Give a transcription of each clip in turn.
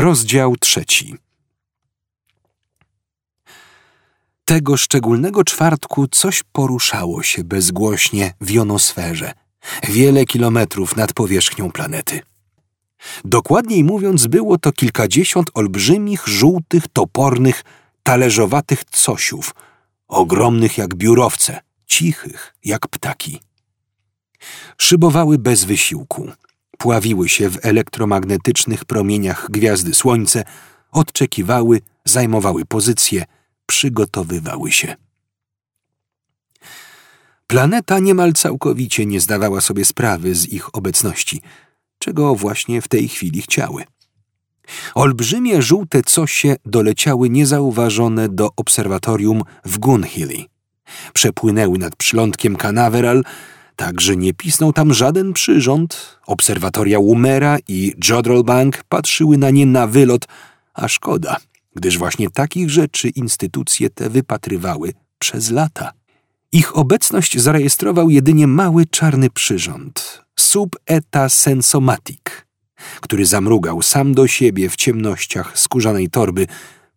Rozdział trzeci. Tego szczególnego czwartku coś poruszało się bezgłośnie w jonosferze, wiele kilometrów nad powierzchnią planety. Dokładniej mówiąc, było to kilkadziesiąt olbrzymich, żółtych, topornych, talerzowatych cosiów, ogromnych jak biurowce, cichych jak ptaki. Szybowały bez wysiłku, pławiły się w elektromagnetycznych promieniach gwiazdy Słońce, odczekiwały, zajmowały pozycje, przygotowywały się. Planeta niemal całkowicie nie zdawała sobie sprawy z ich obecności, czego właśnie w tej chwili chciały. Olbrzymie żółte cosie doleciały niezauważone do obserwatorium w Gunhilly. Przepłynęły nad przylądkiem Canaveral, tak że nie pisnął tam żaden przyrząd. Obserwatoria Woomera i Jodrellbank patrzyły na nie na wylot, a szkoda, gdyż właśnie takich rzeczy instytucje te wypatrywały przez lata. Ich obecność zarejestrował jedynie mały czarny przyrząd, Sub Eta Sensomatic, który zamrugał sam do siebie w ciemnościach skórzanej torby,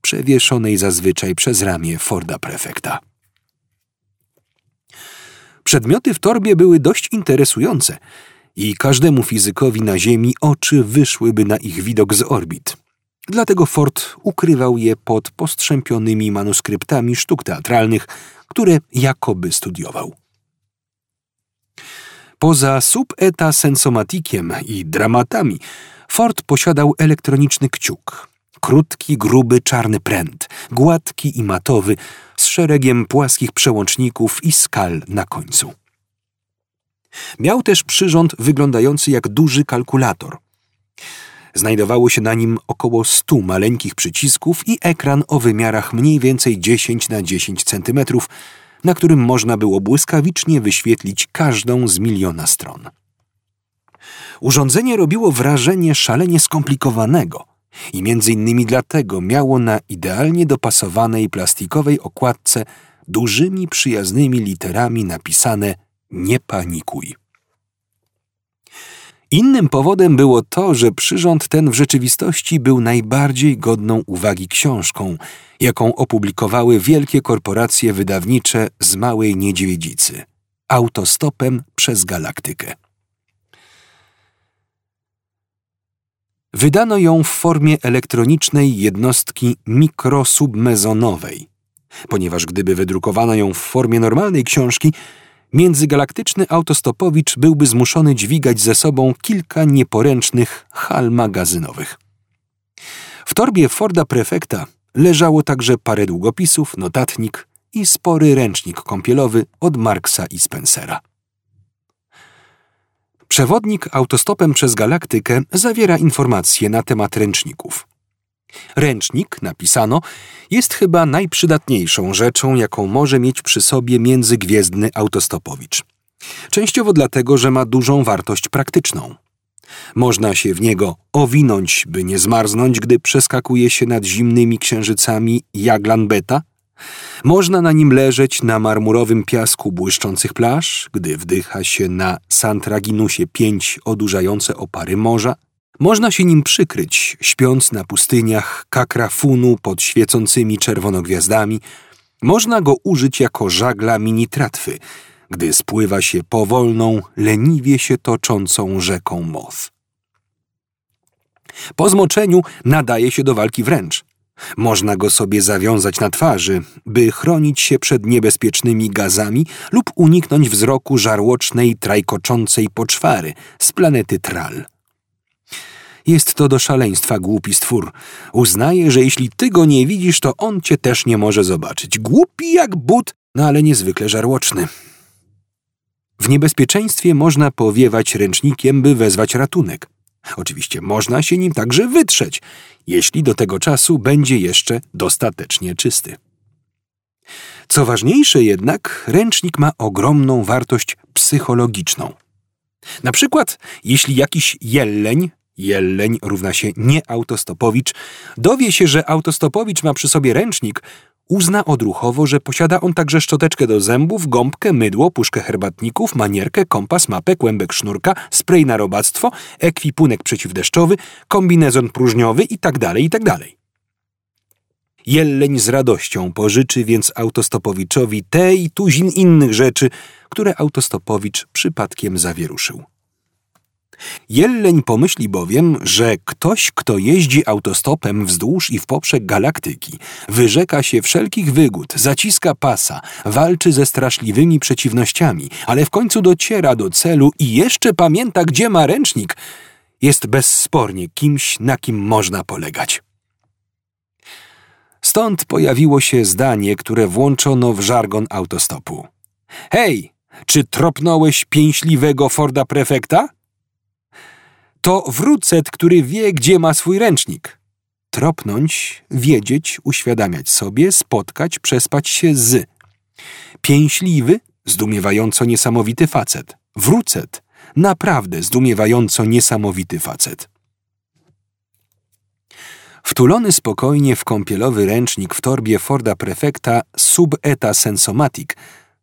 przewieszonej zazwyczaj przez ramię Forda prefekta. Przedmioty w torbie były dość interesujące i każdemu fizykowi na Ziemi oczy wyszłyby na ich widok z orbit. Dlatego Ford ukrywał je pod postrzępionymi manuskryptami sztuk teatralnych, które jakoby studiował. Poza subeta sensomatikiem i dramatami, Ford posiadał elektroniczny kciuk. Krótki, gruby, czarny pręt, gładki i matowy, z szeregiem płaskich przełączników i skal na końcu. Miał też przyrząd wyglądający jak duży kalkulator. Znajdowało się na nim około stu maleńkich przycisków i ekran o wymiarach mniej więcej 10 na 10 centymetrów, na którym można było błyskawicznie wyświetlić każdą z miliona stron. Urządzenie robiło wrażenie szalenie skomplikowanego i między innymi dlatego miało na idealnie dopasowanej plastikowej okładce dużymi przyjaznymi literami napisane Nie panikuj. Innym powodem było to, że przyrząd ten w rzeczywistości był najbardziej godną uwagi książką, jaką opublikowały wielkie korporacje wydawnicze z małej niedźwiedzicy autostopem przez galaktykę. Wydano ją w formie elektronicznej jednostki mikrosubmezonowej, ponieważ gdyby wydrukowano ją w formie normalnej książki, międzygalaktyczny autostopowicz byłby zmuszony dźwigać ze sobą kilka nieporęcznych hal magazynowych. W torbie Forda prefekta leżało także parę długopisów, notatnik i spory ręcznik kąpielowy od Marksa i Spencera. Przewodnik autostopem przez galaktykę zawiera informacje na temat ręczników. Ręcznik, napisano, jest chyba najprzydatniejszą rzeczą, jaką może mieć przy sobie międzygwiezdny autostopowicz. Częściowo dlatego, że ma dużą wartość praktyczną. Można się w niego owinąć, by nie zmarznąć, gdy przeskakuje się nad zimnymi księżycami Jaglan Beta. Można na nim leżeć na marmurowym piasku błyszczących plaż, gdy wdycha się na Santraginusie pięć odurzające opary morza. Można się nim przykryć, śpiąc na pustyniach Kakrafunu pod świecącymi czerwonogwiazdami. Można go użyć jako żagla mini tratwy, gdy spływa się powolną, leniwie się toczącą rzeką Moth. Po zmoczeniu nadaje się do walki wręcz. Można go sobie zawiązać na twarzy, by chronić się przed niebezpiecznymi gazami lub uniknąć wzroku żarłocznej, trajkoczącej poczwary z planety Tral. Jest to do szaleństwa głupi stwór. Uznaje, że jeśli ty go nie widzisz, to on cię też nie może zobaczyć. Głupi jak but, no ale niezwykle żarłoczny. W niebezpieczeństwie można powiewać ręcznikiem, by wezwać ratunek. Oczywiście można się nim także wytrzeć, jeśli do tego czasu będzie jeszcze dostatecznie czysty. Co ważniejsze jednak, ręcznik ma ogromną wartość psychologiczną. Na przykład, jeśli jakiś jelleń, jelleń równa się nie autostopowicz, dowie się, że autostopowicz ma przy sobie ręcznik, uzna odruchowo, że posiada on także szczoteczkę do zębów, gąbkę, mydło, puszkę herbatników, manierkę, kompas, mapę, kłębek sznurka, spray na robactwo, ekwipunek przeciwdeszczowy, kombinezon próżniowy itd., itd. Jelleń z radością pożyczy więc autostopowiczowi i tuzin innych rzeczy, które autostopowicz przypadkiem zawieruszył. Jelleń pomyśli bowiem, że ktoś, kto jeździ autostopem wzdłuż i w poprzek galaktyki, wyrzeka się wszelkich wygód, zaciska pasa, walczy ze straszliwymi przeciwnościami, ale w końcu dociera do celu i jeszcze pamięta, gdzie ma ręcznik, jest bezspornie kimś, na kim można polegać. Stąd pojawiło się zdanie, które włączono w żargon autostopu. Hej, czy tropnąłeś pięśliwego Forda prefekta? To wrócet, który wie, gdzie ma swój ręcznik. Tropnąć, wiedzieć, uświadamiać sobie, spotkać, przespać się z. Pięśliwy, zdumiewająco niesamowity facet. Wrócet, naprawdę zdumiewająco niesamowity facet. Wtulony spokojnie w kąpielowy ręcznik w torbie Forda prefekta Subeta Sensomatic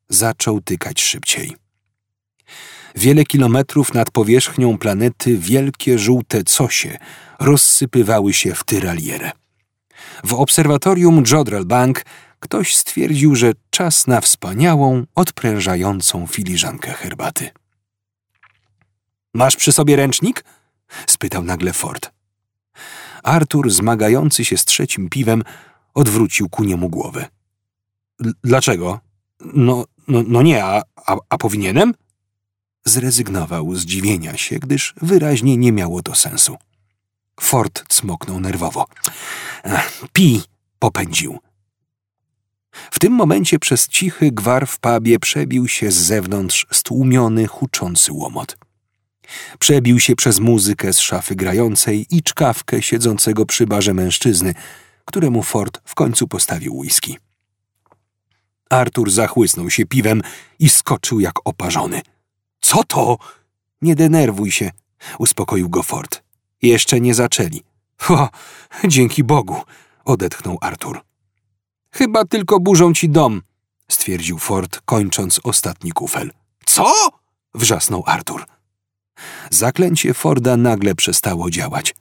zaczął tykać szybciej. Wiele kilometrów nad powierzchnią planety wielkie żółte cosie rozsypywały się w tyralierę. W obserwatorium Jodrell Bank ktoś stwierdził, że czas na wspaniałą, odprężającą filiżankę herbaty. Masz przy sobie ręcznik? spytał nagle Ford. Artur, zmagający się z trzecim piwem, odwrócił ku niemu głowę. Dlaczego? No, no, no nie, a, a, a powinienem? Zrezygnował z dziwienia się, gdyż wyraźnie nie miało to sensu. Ford cmoknął nerwowo. Pi! popędził. W tym momencie przez cichy gwar w pubie przebił się z zewnątrz stłumiony, huczący łomot. Przebił się przez muzykę z szafy grającej i czkawkę siedzącego przy barze mężczyzny, któremu Ford w końcu postawił whisky. Artur zachłysnął się piwem i skoczył jak oparzony. Co to? Nie denerwuj się, uspokoił go Ford. Jeszcze nie zaczęli. O, dzięki Bogu, odetchnął Artur. Chyba tylko burzą ci dom, stwierdził Ford, kończąc ostatni kufel. Co? wrzasnął Artur. Zaklęcie Forda nagle przestało działać.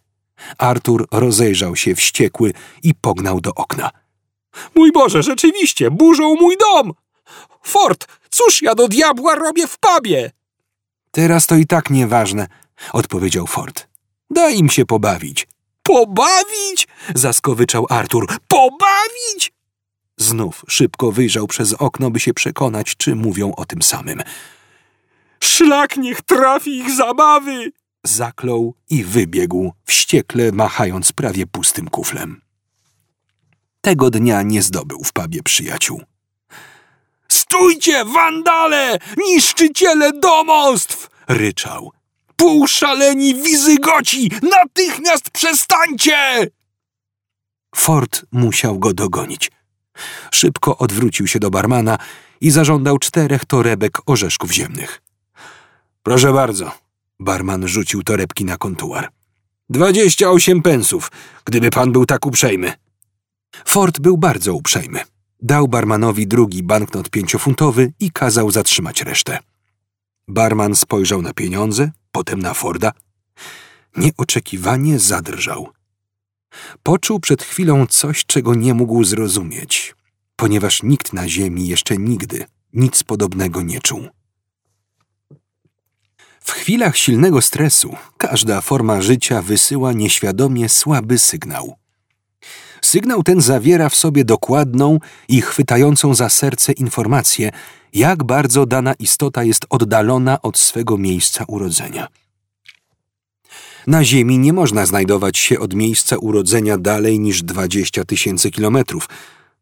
Artur rozejrzał się wściekły i pognał do okna. Mój Boże, rzeczywiście, burzą mój dom! Ford, cóż ja do diabła robię w pubie? Teraz to i tak nieważne, odpowiedział Ford. Daj im się pobawić. Pobawić? zaskowyczał Artur. Pobawić? Znów szybko wyjrzał przez okno, by się przekonać, czy mówią o tym samym. Szlak niech trafi ich zabawy! Zaklął i wybiegł, wściekle machając prawie pustym kuflem. Tego dnia nie zdobył w pabie przyjaciół. Stójcie, wandale! Niszczyciele domostw! ryczał. Półszaleni wizygoci! Natychmiast przestańcie! Ford musiał go dogonić. Szybko odwrócił się do barmana i zażądał czterech torebek orzeszków ziemnych. Proszę bardzo. Barman rzucił torebki na kontuar. Dwadzieścia osiem pensów, gdyby pan był tak uprzejmy. Ford był bardzo uprzejmy. Dał barmanowi drugi banknot pięciofuntowy i kazał zatrzymać resztę. Barman spojrzał na pieniądze, potem na Forda. Nieoczekiwanie zadrżał. Poczuł przed chwilą coś, czego nie mógł zrozumieć, ponieważ nikt na ziemi jeszcze nigdy nic podobnego nie czuł. W chwilach silnego stresu każda forma życia wysyła nieświadomie słaby sygnał. Sygnał ten zawiera w sobie dokładną i chwytającą za serce informację, jak bardzo dana istota jest oddalona od swego miejsca urodzenia. Na Ziemi nie można znajdować się od miejsca urodzenia dalej niż 20 tysięcy kilometrów,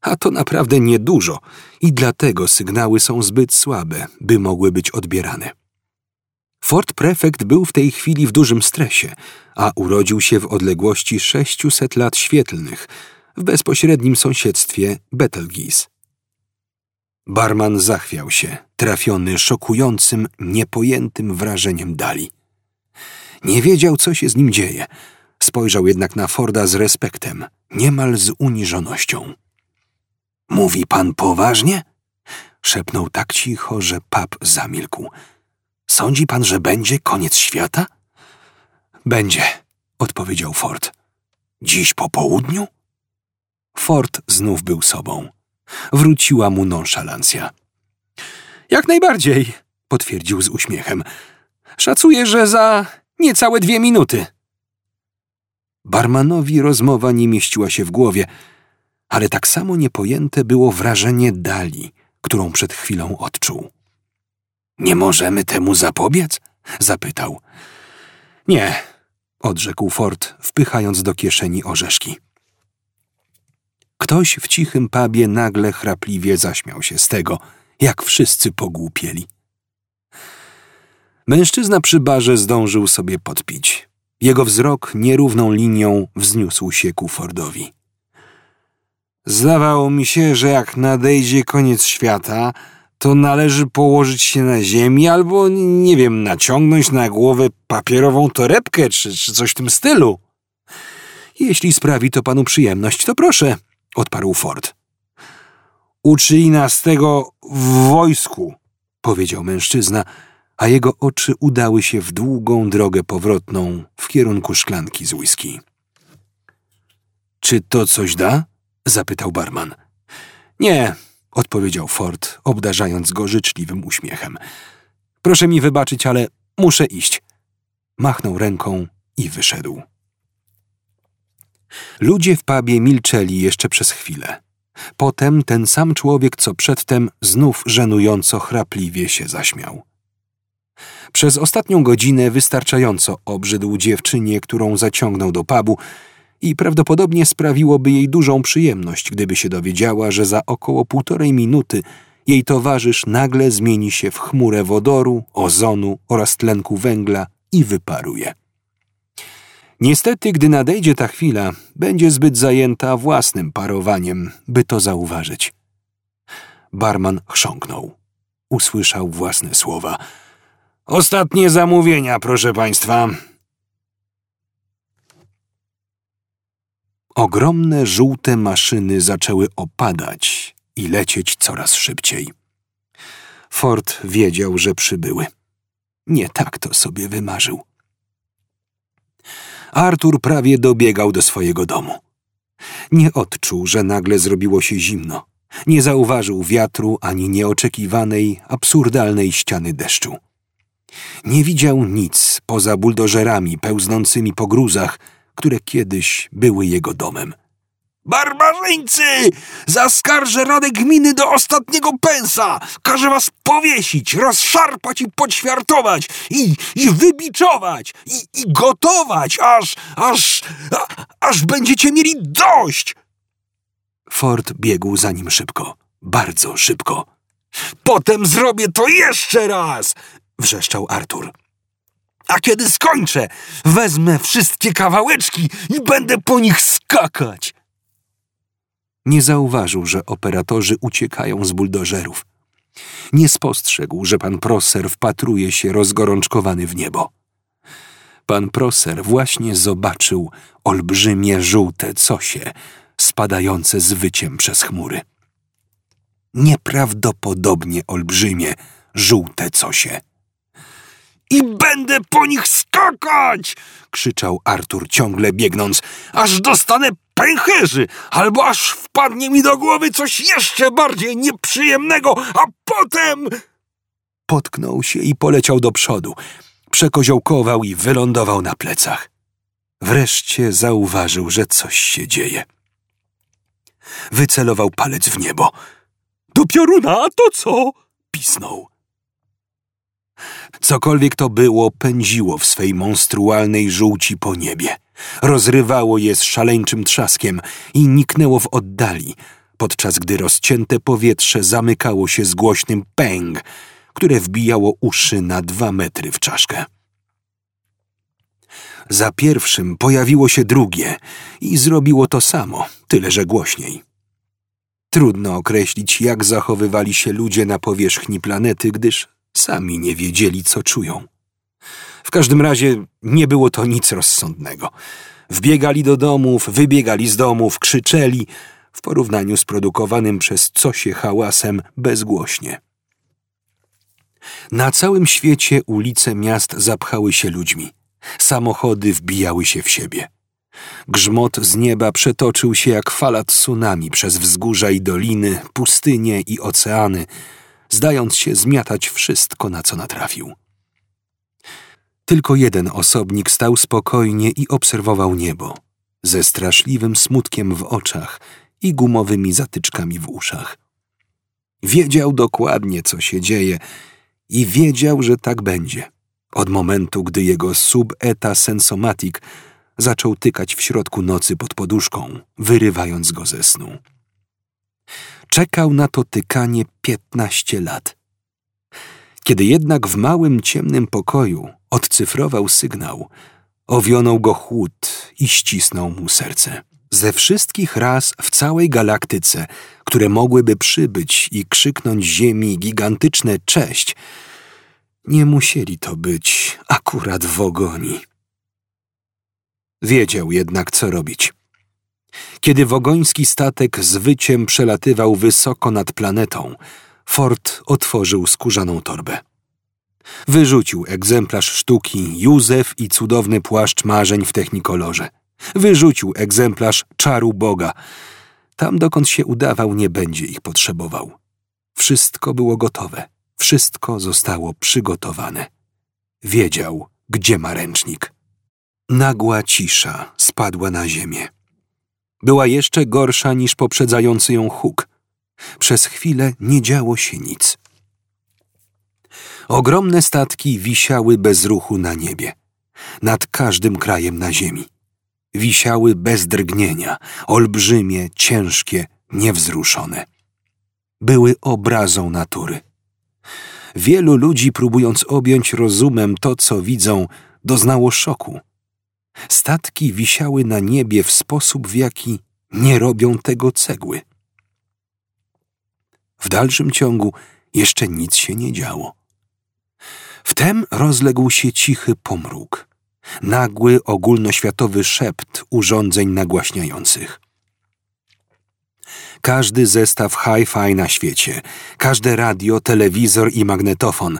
a to naprawdę niedużo i dlatego sygnały są zbyt słabe, by mogły być odbierane. Fort Prefekt był w tej chwili w dużym stresie, a urodził się w odległości 600 lat świetlnych, w bezpośrednim sąsiedztwie Betelgeuse. Barman zachwiał się, trafiony szokującym, niepojętym wrażeniem dali. Nie wiedział, co się z nim dzieje. Spojrzał jednak na Forda z respektem, niemal z uniżonością. Mówi pan poważnie? Szepnął tak cicho, że pap zamilkł. Sądzi pan, że będzie koniec świata? Będzie, odpowiedział Ford. Dziś po południu? Ford znów był sobą. Wróciła mu nonszalancja. Jak najbardziej, potwierdził z uśmiechem. Szacuję, że za niecałe dwie minuty. Barmanowi rozmowa nie mieściła się w głowie, ale tak samo niepojęte było wrażenie dali, którą przed chwilą odczuł. Nie możemy temu zapobiec? zapytał. Nie, odrzekł Ford, wpychając do kieszeni orzeszki. Ktoś w cichym pubie nagle chrapliwie zaśmiał się z tego, jak wszyscy pogłupieli. Mężczyzna przy barze zdążył sobie podpić. Jego wzrok nierówną linią wzniósł się ku Fordowi. Zdawało mi się, że jak nadejdzie koniec świata, to należy położyć się na ziemi albo, nie wiem, naciągnąć na głowę papierową torebkę czy, czy coś w tym stylu. Jeśli sprawi to panu przyjemność, to proszę, odparł Ford. Uczyli nas tego w wojsku, powiedział mężczyzna, a jego oczy udały się w długą drogę powrotną w kierunku szklanki z whisky. Czy to coś da? zapytał barman. Nie, odpowiedział Ford, obdarzając go życzliwym uśmiechem. Proszę mi wybaczyć, ale muszę iść. Machnął ręką i wyszedł. Ludzie w pubie milczeli jeszcze przez chwilę. Potem ten sam człowiek, co przedtem, znów żenująco chrapliwie się zaśmiał. Przez ostatnią godzinę wystarczająco obrzydł dziewczynie, którą zaciągnął do pubu i prawdopodobnie sprawiłoby jej dużą przyjemność, gdyby się dowiedziała, że za około półtorej minuty jej towarzysz nagle zmieni się w chmurę wodoru, ozonu oraz tlenku węgla i wyparuje. Niestety, gdy nadejdzie ta chwila, będzie zbyt zajęta własnym parowaniem, by to zauważyć. Barman chrząknął. Usłyszał własne słowa. Ostatnie zamówienia, proszę państwa. Ogromne żółte maszyny zaczęły opadać i lecieć coraz szybciej. Ford wiedział, że przybyły. Nie tak to sobie wymarzył. Artur prawie dobiegał do swojego domu. Nie odczuł, że nagle zrobiło się zimno. Nie zauważył wiatru ani nieoczekiwanej, absurdalnej ściany deszczu. Nie widział nic poza buldożerami pełznącymi po gruzach, które kiedyś były jego domem. Barbarzyńcy! Zaskarżę Radę Gminy do ostatniego pensa! Każę was powiesić, rozszarpać i poćwiartować i, i wybiczować i, i gotować, aż, aż, a, aż będziecie mieli dość! Ford biegł za nim szybko, bardzo szybko. Potem zrobię to jeszcze raz! wrzeszczał Artur. A kiedy skończę, wezmę wszystkie kawałeczki i będę po nich skakać. Nie zauważył, że operatorzy uciekają z buldożerów. Nie spostrzegł, że pan Prosser wpatruje się rozgorączkowany w niebo. Pan Prosser właśnie zobaczył olbrzymie żółte cosie spadające z wyciem przez chmury. Nieprawdopodobnie olbrzymie żółte cosie. I będę po nich skakać! krzyczał Artur ciągle biegnąc, aż dostanę pęcherzy, albo aż wpadnie mi do głowy coś jeszcze bardziej nieprzyjemnego, a potem... Potknął się i poleciał do przodu. Przekoziołkował i wylądował na plecach. Wreszcie zauważył, że coś się dzieje. Wycelował palec w niebo. Do pioruna, a to co? pisnął. Cokolwiek to było, pędziło w swej monstrualnej żółci po niebie. Rozrywało je z szaleńczym trzaskiem i niknęło w oddali, podczas gdy rozcięte powietrze zamykało się z głośnym pęg, które wbijało uszy na dwa metry w czaszkę. Za pierwszym pojawiło się drugie i zrobiło to samo, tyle że głośniej. Trudno określić, jak zachowywali się ludzie na powierzchni planety, gdyż Sami nie wiedzieli, co czują. W każdym razie nie było to nic rozsądnego. Wbiegali do domów, wybiegali z domów, krzyczeli, w porównaniu z produkowanym przez Cosie hałasem bezgłośnie. Na całym świecie ulice miast zapchały się ludźmi. Samochody wbijały się w siebie. Grzmot z nieba przetoczył się jak fala tsunami przez wzgórza i doliny, pustynie i oceany, zdając się zmiatać wszystko, na co natrafił. Tylko jeden osobnik stał spokojnie i obserwował niebo, ze straszliwym smutkiem w oczach i gumowymi zatyczkami w uszach. Wiedział dokładnie, co się dzieje i wiedział, że tak będzie. Od momentu, gdy jego sub-eta sensomatic zaczął tykać w środku nocy pod poduszką, wyrywając go ze snu. Czekał na to tykanie piętnaście lat. Kiedy jednak w małym, ciemnym pokoju odcyfrował sygnał, owionął go chłód i ścisnął mu serce. Ze wszystkich raz w całej galaktyce, które mogłyby przybyć i krzyknąć Ziemi gigantyczne cześć, nie musieli to być akurat w ogoni. Wiedział jednak, co robić. Kiedy wogoński statek z wyciem przelatywał wysoko nad planetą, Ford otworzył skórzaną torbę. Wyrzucił egzemplarz sztuki Józef i cudowny płaszcz marzeń w technikolorze. Wyrzucił egzemplarz czaru Boga. Tam, dokąd się udawał, nie będzie ich potrzebował. Wszystko było gotowe. Wszystko zostało przygotowane. Wiedział, gdzie ma ręcznik. Nagła cisza spadła na ziemię. Była jeszcze gorsza niż poprzedzający ją huk. Przez chwilę nie działo się nic. Ogromne statki wisiały bez ruchu na niebie, nad każdym krajem na ziemi. Wisiały bez drgnienia, olbrzymie, ciężkie, niewzruszone. Były obrazą natury. Wielu ludzi, próbując objąć rozumem to, co widzą, doznało szoku. Statki wisiały na niebie w sposób, w jaki nie robią tego cegły. W dalszym ciągu jeszcze nic się nie działo. Wtem rozległ się cichy pomruk, nagły ogólnoświatowy szept urządzeń nagłaśniających. Każdy zestaw hi-fi na świecie, każde radio, telewizor i magnetofon,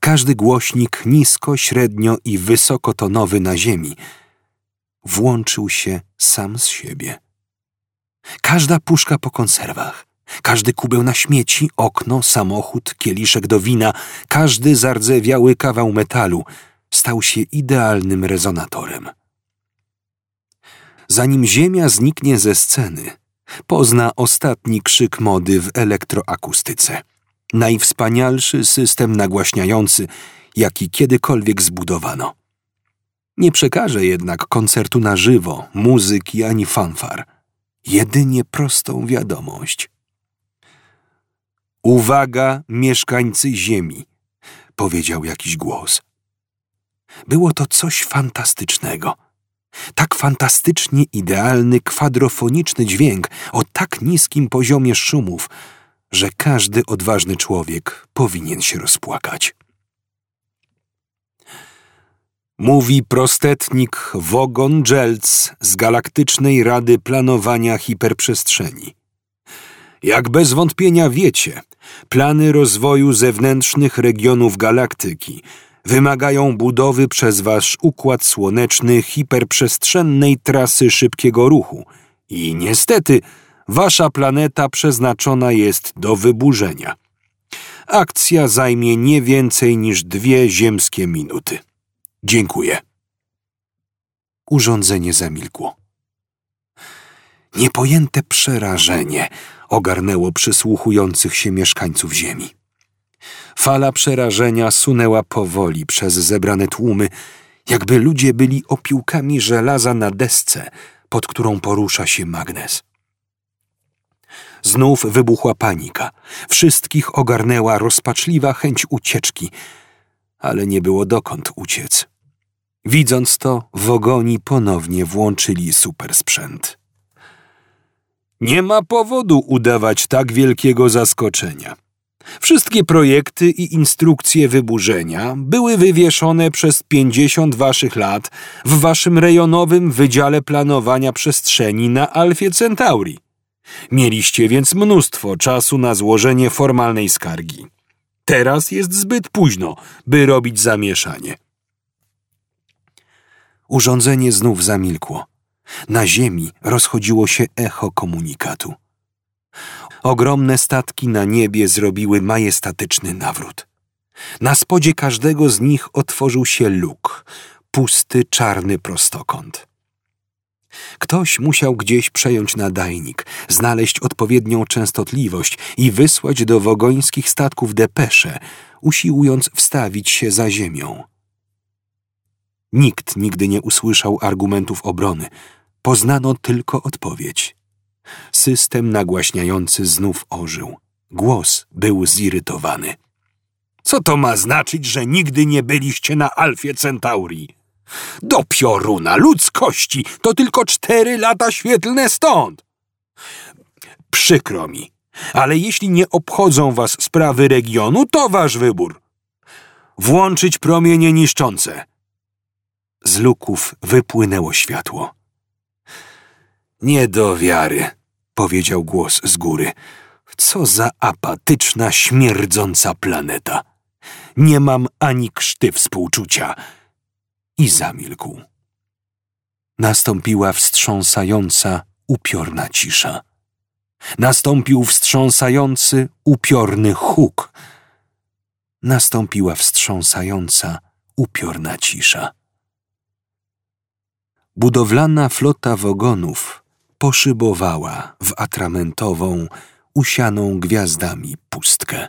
każdy głośnik nisko, średnio i wysokotonowy na ziemi włączył się sam z siebie. Każda puszka po konserwach, każdy kubeł na śmieci, okno, samochód, kieliszek do wina, każdy zardzewiały kawał metalu stał się idealnym rezonatorem. Zanim Ziemia zniknie ze sceny, pozna ostatni krzyk mody w elektroakustyce. Najwspanialszy system nagłaśniający, jaki kiedykolwiek zbudowano. Nie przekaże jednak koncertu na żywo, muzyki ani fanfar. Jedynie prostą wiadomość. Uwaga, mieszkańcy Ziemi, powiedział jakiś głos. Było to coś fantastycznego. Tak fantastycznie idealny, kwadrofoniczny dźwięk o tak niskim poziomie szumów, że każdy odważny człowiek powinien się rozpłakać. Mówi prostetnik Wogon Jelc z Galaktycznej Rady Planowania Hiperprzestrzeni. Jak bez wątpienia wiecie, plany rozwoju zewnętrznych regionów galaktyki wymagają budowy przez wasz układ słoneczny hiperprzestrzennej trasy szybkiego ruchu i niestety wasza planeta przeznaczona jest do wyburzenia. Akcja zajmie nie więcej niż dwie ziemskie minuty. Dziękuję. Urządzenie zamilkło. Niepojęte przerażenie ogarnęło przysłuchujących się mieszkańców Ziemi. Fala przerażenia sunęła powoli przez zebrane tłumy, jakby ludzie byli opiłkami żelaza na desce, pod którą porusza się magnes. Znów wybuchła panika. Wszystkich ogarnęła rozpaczliwa chęć ucieczki, ale nie było dokąd uciec. Widząc to, wogoni ponownie włączyli supersprzęt. Nie ma powodu udawać tak wielkiego zaskoczenia. Wszystkie projekty i instrukcje wyburzenia były wywieszone przez pięćdziesiąt waszych lat w waszym rejonowym Wydziale Planowania Przestrzeni na Alfie Centauri. Mieliście więc mnóstwo czasu na złożenie formalnej skargi. Teraz jest zbyt późno, by robić zamieszanie. Urządzenie znów zamilkło. Na ziemi rozchodziło się echo komunikatu. Ogromne statki na niebie zrobiły majestatyczny nawrót. Na spodzie każdego z nich otworzył się luk, pusty, czarny prostokąt. Ktoś musiał gdzieś przejąć nadajnik, znaleźć odpowiednią częstotliwość i wysłać do wogońskich statków depesze, usiłując wstawić się za ziemią. Nikt nigdy nie usłyszał argumentów obrony, poznano tylko odpowiedź. System nagłaśniający znów ożył. Głos był zirytowany. Co to ma znaczyć, że nigdy nie byliście na Alfie Centauri? Do pioruna ludzkości to tylko cztery lata świetlne stąd. Przykro mi, ale jeśli nie obchodzą was sprawy regionu, to wasz wybór. Włączyć promienie niszczące. Z luków wypłynęło światło. Nie do wiary, powiedział głos z góry. Co za apatyczna, śmierdząca planeta. Nie mam ani krzty współczucia. I zamilkł. Nastąpiła wstrząsająca, upiorna cisza. Nastąpił wstrząsający, upiorny huk. Nastąpiła wstrząsająca, upiorna cisza. Budowlana flota wagonów poszybowała w atramentową, usianą gwiazdami pustkę.